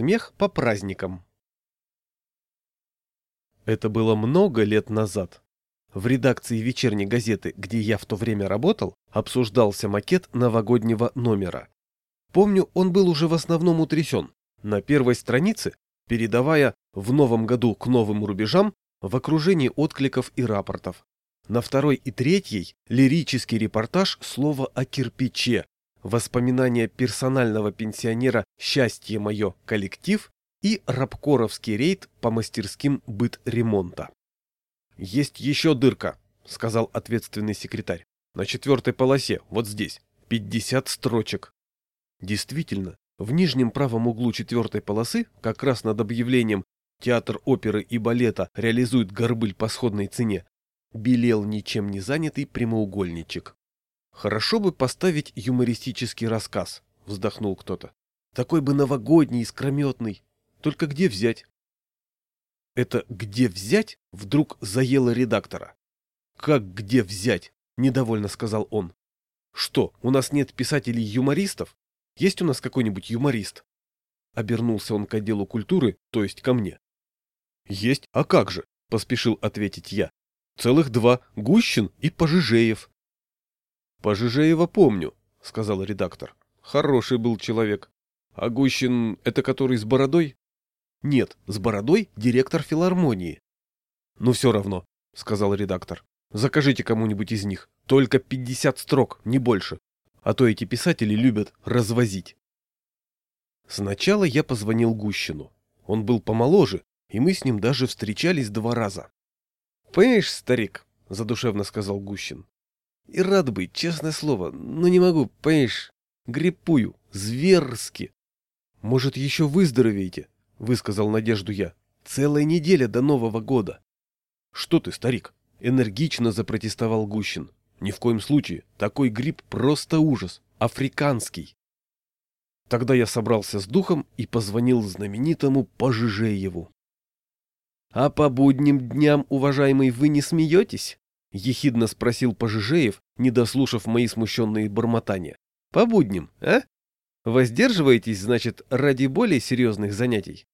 Смех по праздникам. Это было много лет назад. В редакции вечерней газеты, где я в то время работал, обсуждался макет новогоднего номера. Помню, он был уже в основном утрясен. На первой странице, передавая «В новом году к новым рубежам» в окружении откликов и рапортов. На второй и третьей лирический репортаж «Слово о кирпиче», воспоминания персонального пенсионера «Счастье мое, коллектив» и рабкоровский рейд по мастерским быт ремонта. «Есть еще дырка», — сказал ответственный секретарь. «На четвертой полосе, вот здесь, 50 строчек». Действительно, в нижнем правом углу четвертой полосы, как раз над объявлением «Театр оперы и балета реализует горбыль по сходной цене», белел ничем не занятый прямоугольничек. «Хорошо бы поставить юмористический рассказ», — вздохнул кто-то. «Такой бы новогодний, искрометный. Только где взять?» Это «где взять» вдруг заело редактора. «Как где взять?» — недовольно сказал он. «Что, у нас нет писателей-юмористов? Есть у нас какой-нибудь юморист?» Обернулся он к отделу культуры, то есть ко мне. «Есть, а как же?» — поспешил ответить я. «Целых два — Гущин и Пожижеев». «Пожижеева помню», — сказал редактор. «Хороший был человек. А Гущин — это который с бородой?» «Нет, с бородой директор филармонии». «Ну все равно», — сказал редактор. «Закажите кому-нибудь из них. Только 50 строк, не больше. А то эти писатели любят развозить». Сначала я позвонил Гущину. Он был помоложе, и мы с ним даже встречались два раза. «Понимаешь, старик», — задушевно сказал Гущин, и рад быть, честное слово, но не могу, понимаешь, гриппую, зверски. Может, еще выздоровеете, высказал надежду я. Целая неделя до Нового года. Что ты, старик? Энергично запротестовал Гущин. Ни в коем случае, такой грипп просто ужас, африканский. Тогда я собрался с духом и позвонил знаменитому Пожижееву. — А по будним дням, уважаемый, вы не смеетесь? — ехидно спросил Пожижеев, не дослушав мои смущенные бормотания. — По будням, а? Воздерживаетесь, значит, ради более серьезных занятий?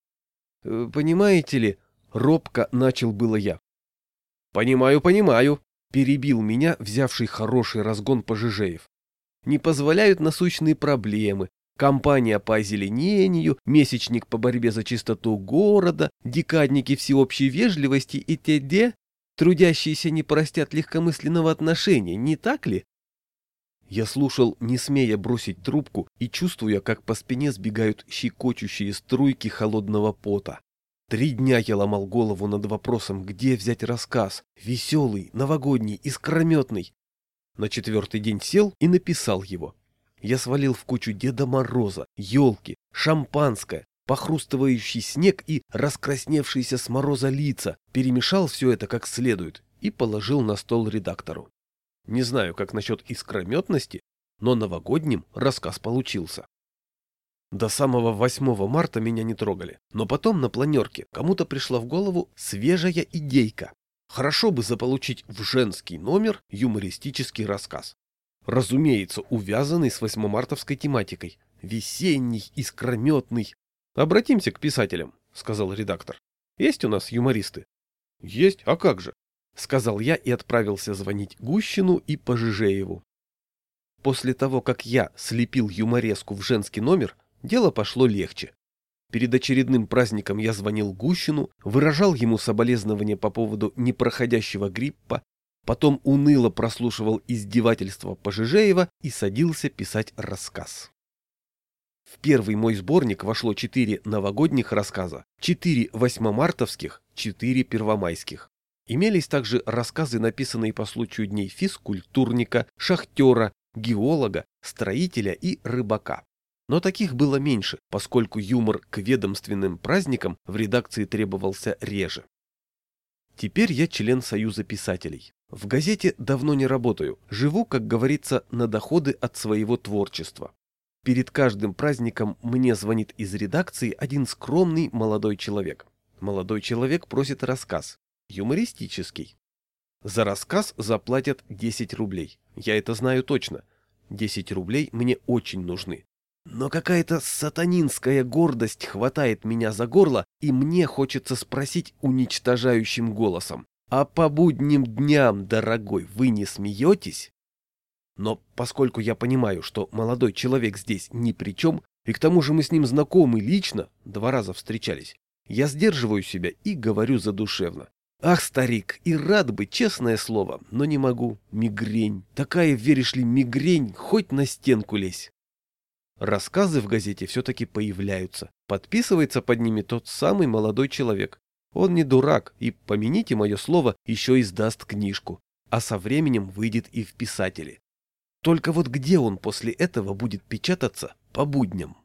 Э, — Понимаете ли, робко начал было я. — Понимаю, понимаю, — перебил меня взявший хороший разгон Пожижеев. — Не позволяют насущные проблемы, Компания по озеленению, месячник по борьбе за чистоту города, декадники всеобщей вежливости и т.д. Трудящиеся не простят легкомысленного отношения, не так ли? Я слушал, не смея бросить трубку и чувствуя, как по спине сбегают щекочущие струйки холодного пота. Три дня я ломал голову над вопросом, где взять рассказ, веселый, новогодний, искрометный. На четвертый день сел и написал его. Я свалил в кучу Деда Мороза, елки, шампанское, похрустывающий снег и раскрасневшиеся с мороза лица, перемешал все это как следует и положил на стол редактору. Не знаю, как насчет искрометности, но новогодним рассказ получился. До самого 8 марта меня не трогали, но потом на планерке кому-то пришла в голову свежая идейка. Хорошо бы заполучить в женский номер юмористический рассказ. Разумеется, увязанный с 8-мартовской тематикой. Весенний, искрометный, Обратимся к писателям, сказал редактор. Есть у нас юмористы? Есть, а как же? Сказал я и отправился звонить Гущину и Пожижееву. После того, как я слепил юмореску в женский номер, дело пошло легче. Перед очередным праздником я звонил Гущину, выражал ему соболезнования по поводу непроходящего гриппа, потом уныло прослушивал издевательства Пожижеева и садился писать рассказ. В первый мой сборник вошло четыре новогодних рассказа, четыре восьмомартовских, четыре первомайских. Имелись также рассказы, написанные по случаю дней физкультурника, шахтера, геолога, строителя и рыбака. Но таких было меньше, поскольку юмор к ведомственным праздникам в редакции требовался реже. Теперь я член Союза писателей. В газете давно не работаю, живу, как говорится, на доходы от своего творчества. Перед каждым праздником мне звонит из редакции один скромный молодой человек. Молодой человек просит рассказ. Юмористический. За рассказ заплатят 10 рублей. Я это знаю точно. 10 рублей мне очень нужны. Но какая-то сатанинская гордость хватает меня за горло, и мне хочется спросить уничтожающим голосом. «А по будним дням, дорогой, вы не смеетесь?» Но поскольку я понимаю, что молодой человек здесь ни при чем, и к тому же мы с ним знакомы лично, два раза встречались, я сдерживаю себя и говорю задушевно. Ах, старик, и рад бы, честное слово, но не могу. Мигрень. Такая, веришь ли, мигрень, хоть на стенку лезь. Рассказы в газете все-таки появляются. Подписывается под ними тот самый молодой человек. Он не дурак и, помяните мое слово, еще издаст книжку. А со временем выйдет и в писатели. Только вот где он после этого будет печататься по будням?